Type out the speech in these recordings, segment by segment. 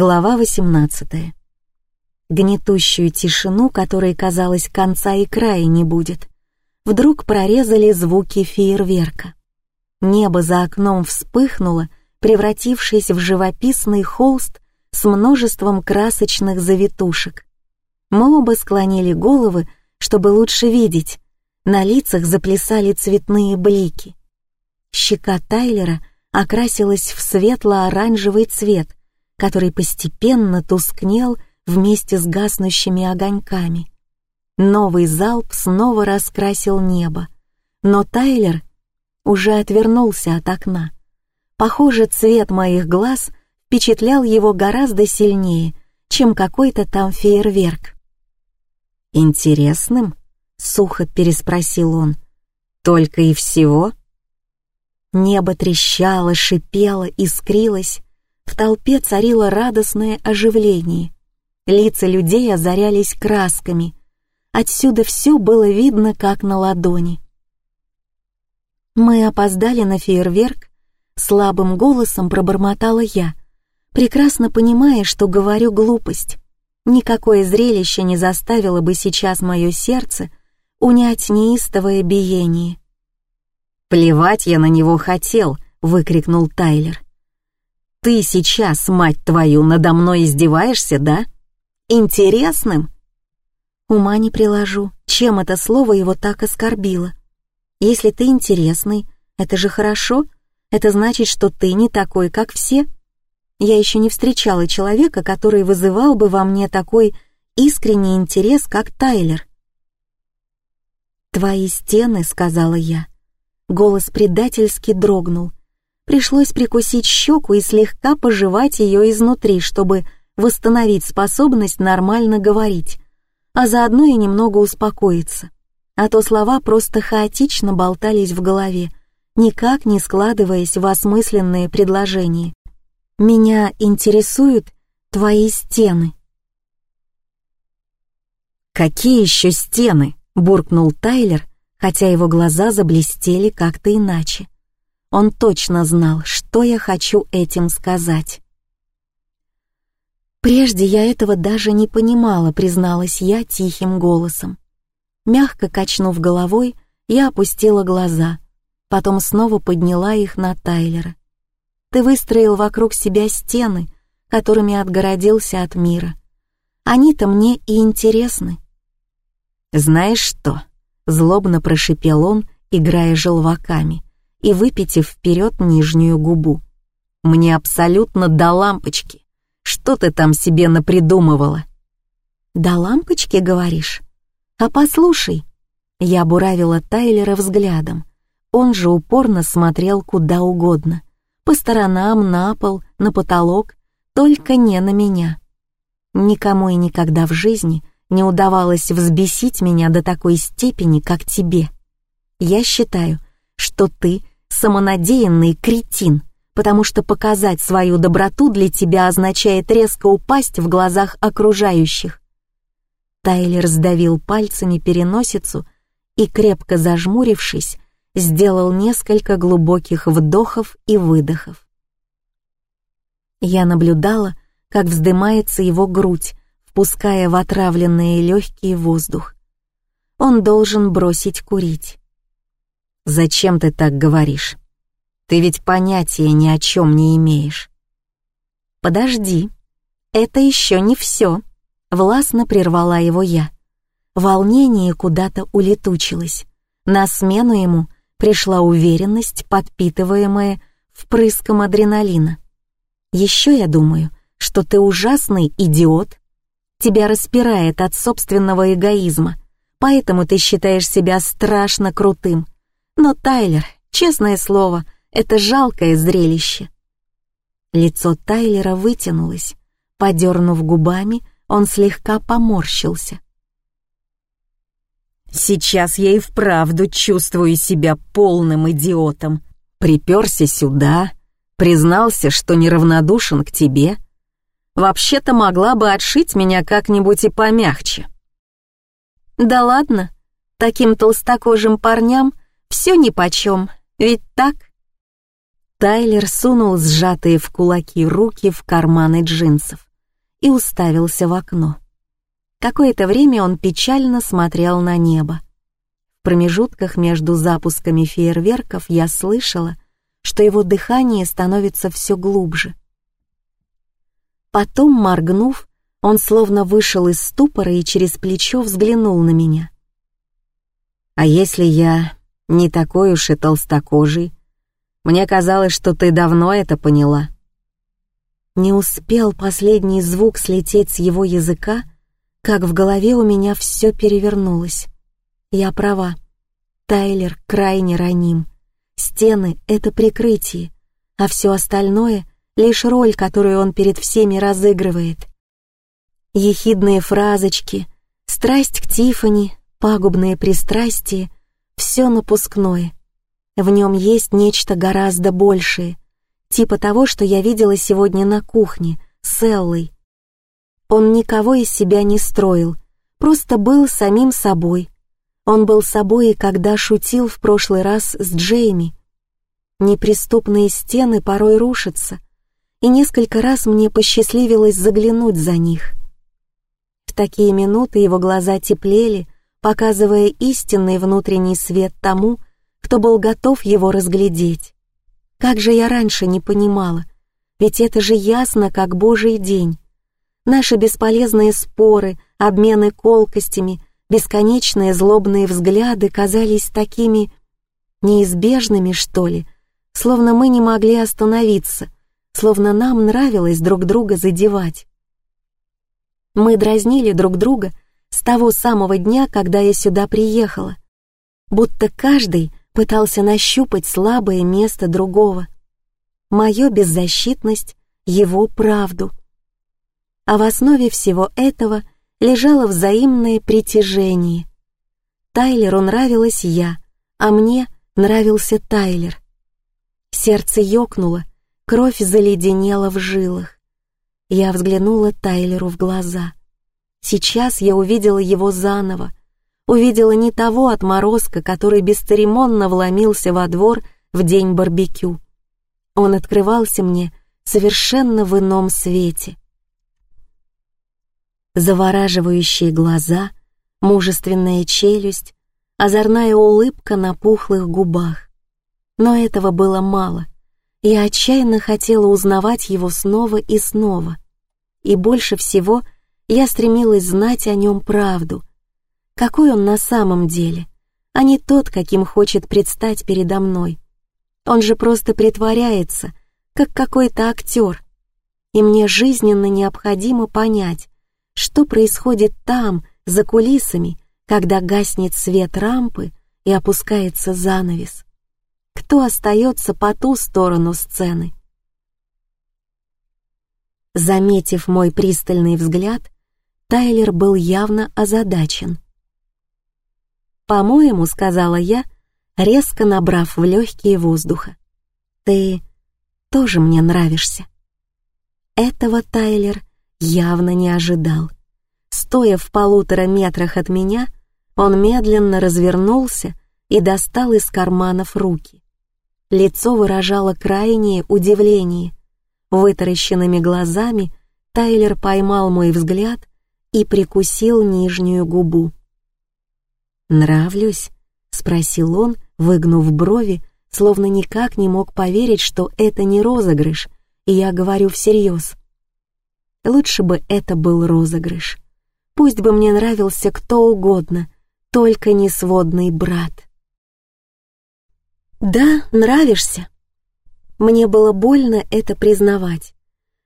Глава 18. Гнетущую тишину, которой, казалось, конца и края не будет, вдруг прорезали звуки фейерверка. Небо за окном вспыхнуло, превратившись в живописный холст с множеством красочных завитушек. Мы оба склонили головы, чтобы лучше видеть. На лицах заплясали цветные блики. Щека Тайлера окрасилась в светло-оранжевый цвет, который постепенно тускнел вместе с гаснущими огоньками. Новый залп снова раскрасил небо, но Тайлер уже отвернулся от окна. Похоже, цвет моих глаз впечатлял его гораздо сильнее, чем какой-то там фейерверк. «Интересным?» — сухо переспросил он. «Только и всего?» Небо трещало, шипело, искрилось, в толпе царило радостное оживление. Лица людей озарялись красками. Отсюда все было видно, как на ладони. Мы опоздали на фейерверк, слабым голосом пробормотала я, прекрасно понимая, что говорю глупость. Никакое зрелище не заставило бы сейчас мое сердце унять неистовое биение. «Плевать я на него хотел!» — выкрикнул Тайлер. Ты сейчас, мать твою, надо мной издеваешься, да? Интересным? Ума не приложу, чем это слово его так оскорбило. Если ты интересный, это же хорошо. Это значит, что ты не такой, как все. Я еще не встречала человека, который вызывал бы во мне такой искренний интерес, как Тайлер. «Твои стены», — сказала я. Голос предательски дрогнул. Пришлось прикусить щеку и слегка пожевать ее изнутри, чтобы восстановить способность нормально говорить, а заодно и немного успокоиться. А то слова просто хаотично болтались в голове, никак не складываясь в осмысленные предложения. «Меня интересуют твои стены». «Какие еще стены?» — буркнул Тайлер, хотя его глаза заблестели как-то иначе. Он точно знал, что я хочу этим сказать. Прежде я этого даже не понимала, призналась я тихим голосом. Мягко качнув головой, я опустила глаза, потом снова подняла их на Тайлера. Ты выстроил вокруг себя стены, которыми отгородился от мира. Они-то мне и интересны. Знаешь что? Злобно прошипел он, играя желваками и выпитив вперед нижнюю губу. «Мне абсолютно до лампочки. Что ты там себе напридумывала?» «До лампочки, говоришь? А послушай». Я буравила Тайлера взглядом. Он же упорно смотрел куда угодно. По сторонам, на пол, на потолок, только не на меня. Никому и никогда в жизни не удавалось взбесить меня до такой степени, как тебе. Я считаю, что ты самонадеянный кретин, потому что показать свою доброту для тебя означает резко упасть в глазах окружающих. Тайлер сдавил пальцами переносицу и, крепко зажмурившись, сделал несколько глубоких вдохов и выдохов. Я наблюдала, как вздымается его грудь, впуская в отравленные легкие воздух. Он должен бросить курить. «Зачем ты так говоришь? Ты ведь понятия ни о чем не имеешь». «Подожди, это еще не все», — властно прервала его я. Волнение куда-то улетучилось. На смену ему пришла уверенность, подпитываемая впрыском адреналина. Еще я думаю, что ты ужасный идиот. Тебя распирает от собственного эгоизма, поэтому ты считаешь себя страшно крутым, но Тайлер, честное слово, это жалкое зрелище. Лицо Тайлера вытянулось. Подернув губами, он слегка поморщился. «Сейчас я и вправду чувствую себя полным идиотом. Приперся сюда, признался, что неравнодушен к тебе. Вообще-то могла бы отшить меня как-нибудь и помягче». «Да ладно, таким толстокожим парням все нипочем, ведь так? Тайлер сунул сжатые в кулаки руки в карманы джинсов и уставился в окно. Какое-то время он печально смотрел на небо. В промежутках между запусками фейерверков я слышала, что его дыхание становится все глубже. Потом, моргнув, он словно вышел из ступора и через плечо взглянул на меня. «А если я не такой уж и толстокожий?» Мне казалось, что ты давно это поняла». Не успел последний звук слететь с его языка, как в голове у меня все перевернулось. Я права. Тайлер крайне раним. Стены — это прикрытие, а все остальное — лишь роль, которую он перед всеми разыгрывает. Ехидные фразочки, страсть к Тифани, пагубные пристрастия — все напускное — в нем есть нечто гораздо большее, типа того, что я видела сегодня на кухне с Эллой. Он никого из себя не строил, просто был самим собой. Он был собой и когда шутил в прошлый раз с Джейми. Неприступные стены порой рушатся, и несколько раз мне посчастливилось заглянуть за них. В такие минуты его глаза теплели, показывая истинный внутренний свет тому, кто был готов его разглядеть. Как же я раньше не понимала, ведь это же ясно, как божий день. Наши бесполезные споры, обмены колкостями, бесконечные злобные взгляды казались такими неизбежными, что ли, словно мы не могли остановиться, словно нам нравилось друг друга задевать. Мы дразнили друг друга с того самого дня, когда я сюда приехала, будто каждый пытался нащупать слабое место другого. Мою беззащитность, его правду. А в основе всего этого лежало взаимное притяжение. Тайлеру нравилась я, а мне нравился Тайлер. Сердце ёкнуло, кровь заледенела в жилах. Я взглянула Тайлеру в глаза. Сейчас я увидела его заново, увидела не того отморозка, который бесцеремонно вломился во двор в день барбекю. Он открывался мне совершенно в ином свете. Завораживающие глаза, мужественная челюсть, озорная улыбка на пухлых губах. Но этого было мало. Я отчаянно хотела узнавать его снова и снова. И больше всего я стремилась знать о нем правду, какой он на самом деле, а не тот, каким хочет предстать передо мной. Он же просто притворяется, как какой-то актер. И мне жизненно необходимо понять, что происходит там, за кулисами, когда гаснет свет рампы и опускается занавес. Кто остается по ту сторону сцены? Заметив мой пристальный взгляд, Тайлер был явно озадачен. «По-моему», — сказала я, резко набрав в легкие воздуха. «Ты тоже мне нравишься». Этого Тайлер явно не ожидал. Стоя в полутора метрах от меня, он медленно развернулся и достал из карманов руки. Лицо выражало крайнее удивление. Вытаращенными глазами Тайлер поймал мой взгляд и прикусил нижнюю губу. «Нравлюсь?» — спросил он, выгнув брови, словно никак не мог поверить, что это не розыгрыш, и я говорю всерьез. Лучше бы это был розыгрыш. Пусть бы мне нравился кто угодно, только не сводный брат. «Да, нравишься». Мне было больно это признавать,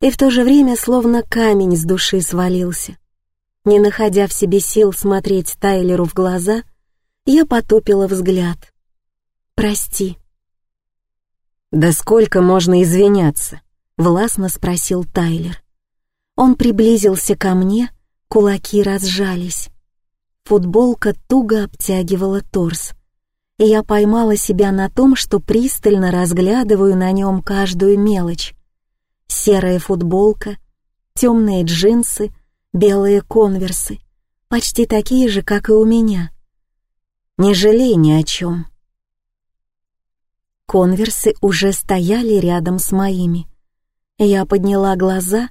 и в то же время словно камень с души свалился. Не находя в себе сил смотреть Тайлеру в глаза, я потупила взгляд. «Прости». «Да сколько можно извиняться?» — властно спросил Тайлер. Он приблизился ко мне, кулаки разжались. Футболка туго обтягивала торс, и я поймала себя на том, что пристально разглядываю на нем каждую мелочь. Серая футболка, темные джинсы — белые конверсы, почти такие же, как и у меня. Не жалей ни о чем. Конверсы уже стояли рядом с моими. Я подняла глаза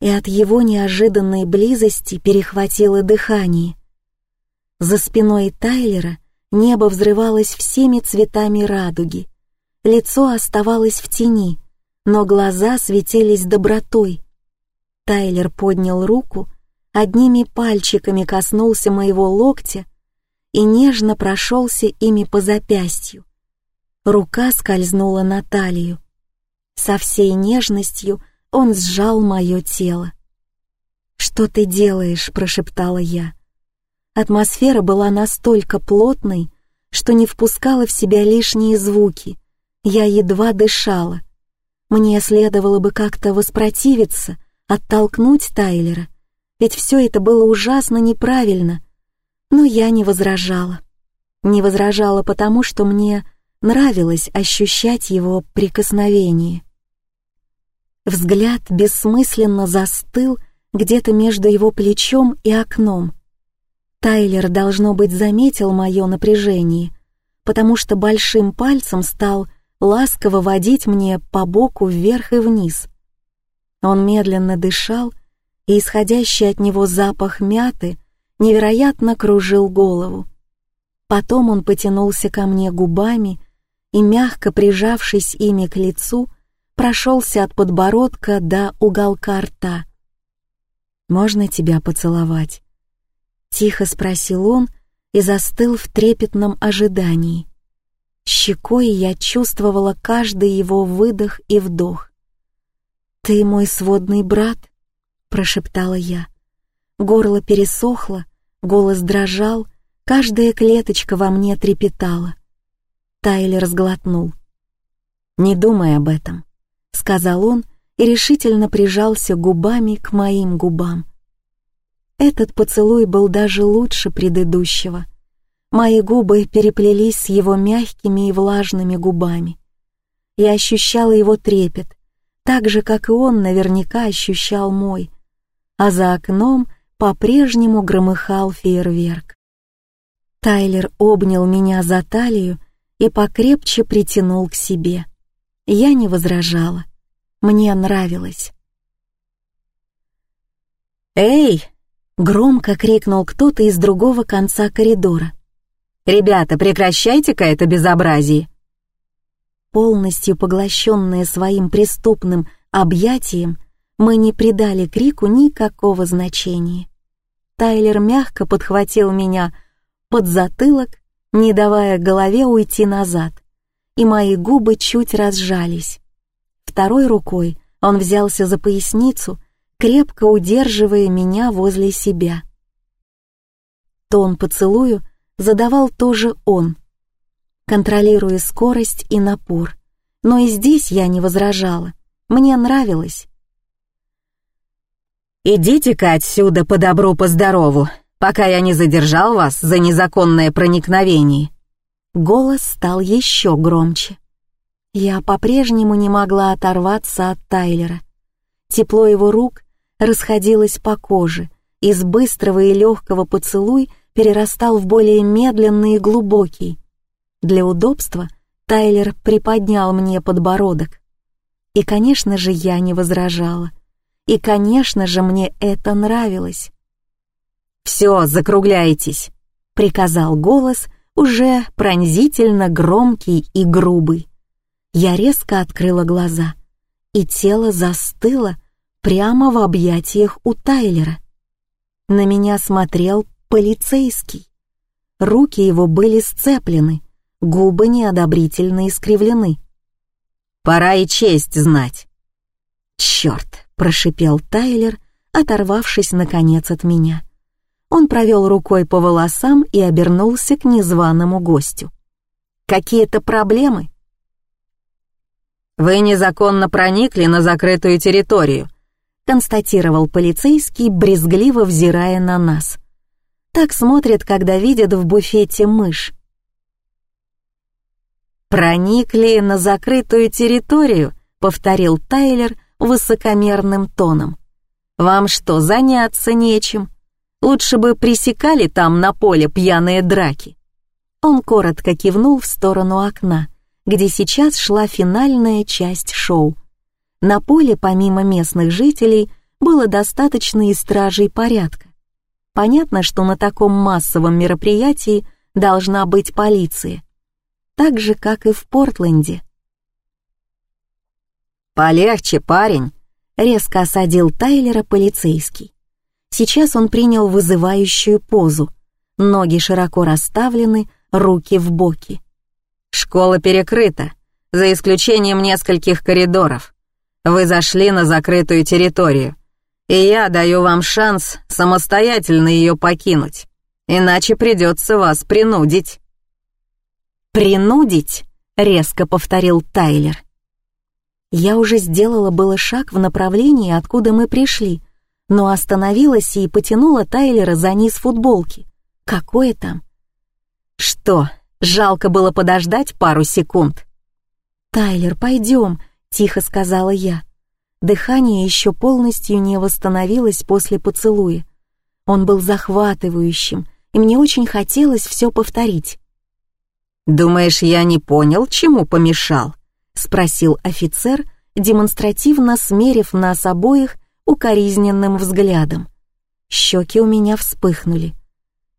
и от его неожиданной близости перехватило дыхание. За спиной Тайлера небо взрывалось всеми цветами радуги. Лицо оставалось в тени, но глаза светились добротой. Тайлер поднял руку, одними пальчиками коснулся моего локтя и нежно прошелся ими по запястью. Рука скользнула на талию. Со всей нежностью он сжал мое тело. «Что ты делаешь?» — прошептала я. Атмосфера была настолько плотной, что не впускала в себя лишние звуки. Я едва дышала. Мне следовало бы как-то воспротивиться, оттолкнуть Тайлера, ведь все это было ужасно неправильно. Но я не возражала. Не возражала потому, что мне нравилось ощущать его прикосновение. Взгляд бессмысленно застыл где-то между его плечом и окном. Тайлер, должно быть, заметил мое напряжение, потому что большим пальцем стал ласково водить мне по боку вверх и вниз. Он медленно дышал, и исходящий от него запах мяты невероятно кружил голову. Потом он потянулся ко мне губами и, мягко прижавшись ими к лицу, прошелся от подбородка до уголка рта. «Можно тебя поцеловать?» Тихо спросил он и застыл в трепетном ожидании. Щекой я чувствовала каждый его выдох и вдох. «Ты мой сводный брат?» — прошептала я. Горло пересохло, голос дрожал, каждая клеточка во мне трепетала. Тайлер сглотнул. «Не думай об этом», — сказал он и решительно прижался губами к моим губам. Этот поцелуй был даже лучше предыдущего. Мои губы переплелись с его мягкими и влажными губами. Я ощущала его трепет, так же, как и он наверняка ощущал мой, а за окном по-прежнему громыхал фейерверк. Тайлер обнял меня за талию и покрепче притянул к себе. Я не возражала. Мне нравилось. «Эй!» — громко крикнул кто-то из другого конца коридора. «Ребята, прекращайте-ка это безобразие!» Полностью поглощенные своим преступным объятием, мы не придали крику никакого значения. Тайлер мягко подхватил меня под затылок, не давая голове уйти назад, и мои губы чуть разжались. Второй рукой он взялся за поясницу, крепко удерживая меня возле себя. Тон поцелую задавал тоже он, контролируя скорость и напор. Но и здесь я не возражала. Мне нравилось. «Идите-ка отсюда по добру, по пока я не задержал вас за незаконное проникновение». Голос стал еще громче. Я по-прежнему не могла оторваться от Тайлера. Тепло его рук расходилось по коже, из быстрого и легкого поцелуй перерастал в более медленный и глубокий. Для удобства Тайлер приподнял мне подбородок. И, конечно же, я не возражала. И, конечно же, мне это нравилось. «Все, закругляйтесь», — приказал голос, уже пронзительно громкий и грубый. Я резко открыла глаза, и тело застыло прямо в объятиях у Тайлера. На меня смотрел полицейский. Руки его были сцеплены, губы неодобрительно искривлены. «Пора и честь знать!» «Черт!» — прошипел Тайлер, оторвавшись, наконец, от меня. Он провел рукой по волосам и обернулся к незваному гостю. «Какие-то проблемы?» «Вы незаконно проникли на закрытую территорию», констатировал полицейский, брезгливо взирая на нас. Так смотрят, когда видят в буфете мышь. «Проникли на закрытую территорию», — повторил Тайлер высокомерным тоном. «Вам что, заняться нечем? Лучше бы пресекали там на поле пьяные драки». Он коротко кивнул в сторону окна, где сейчас шла финальная часть шоу. На поле, помимо местных жителей, было достаточно и стражей порядка. Понятно, что на таком массовом мероприятии должна быть полиция. Так же, как и в Портленде. «Полегче, парень!» — резко осадил Тайлера полицейский. Сейчас он принял вызывающую позу. Ноги широко расставлены, руки в боки. «Школа перекрыта, за исключением нескольких коридоров. Вы зашли на закрытую территорию, и я даю вам шанс самостоятельно ее покинуть, иначе придется вас принудить». «Принудить?» — резко повторил Тайлер. Я уже сделала было шаг в направлении, откуда мы пришли, но остановилась и потянула Тайлера за низ футболки. Какое там? Что, жалко было подождать пару секунд? «Тайлер, пойдем», — тихо сказала я. Дыхание еще полностью не восстановилось после поцелуя. Он был захватывающим, и мне очень хотелось все повторить. «Думаешь, я не понял, чему помешал?» — спросил офицер, демонстративно смерив нас обоих укоризненным взглядом. Щеки у меня вспыхнули.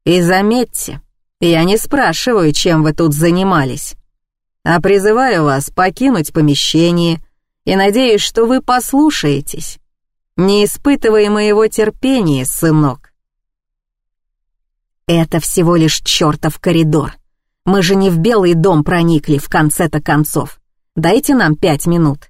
«И заметьте, я не спрашиваю, чем вы тут занимались, а призываю вас покинуть помещение и надеюсь, что вы послушаетесь. Не испытывай моего терпения, сынок». «Это всего лишь чертов коридор. Мы же не в Белый дом проникли в конце-то концов. Дайте нам пять минут».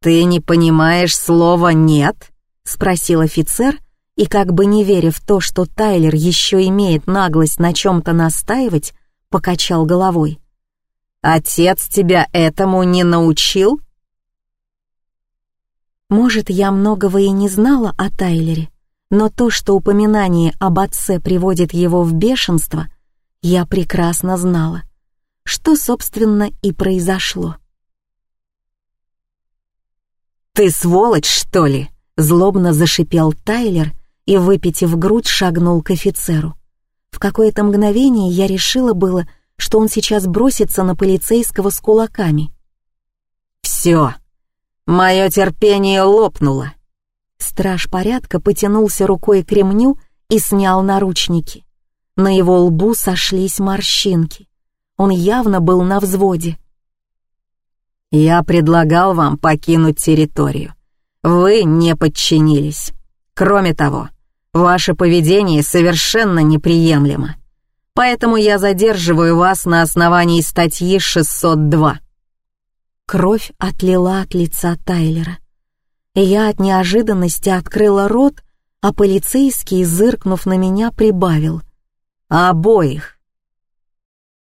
«Ты не понимаешь слова «нет»?» — спросил офицер, и как бы не веря в то, что Тайлер еще имеет наглость на чем-то настаивать, покачал головой. «Отец тебя этому не научил?» Может, я многого и не знала о Тайлере, но то, что упоминание об отце приводит его в бешенство, я прекрасно знала. Что, собственно, и произошло. «Ты сволочь, что ли?» — злобно зашипел Тайлер и, выпитив грудь, шагнул к офицеру. В какое-то мгновение я решила было, что он сейчас бросится на полицейского с кулаками. «Все, мое терпение лопнуло». Страж порядка потянулся рукой к ремню и снял наручники. На его лбу сошлись морщинки. Он явно был на взводе. Я предлагал вам покинуть территорию. Вы не подчинились. Кроме того, ваше поведение совершенно неприемлемо. Поэтому я задерживаю вас на основании статьи 602. Кровь отлила от лица Тайлера. Я от неожиданности открыла рот, а полицейский, зыркнув на меня, прибавил. «Обоих!»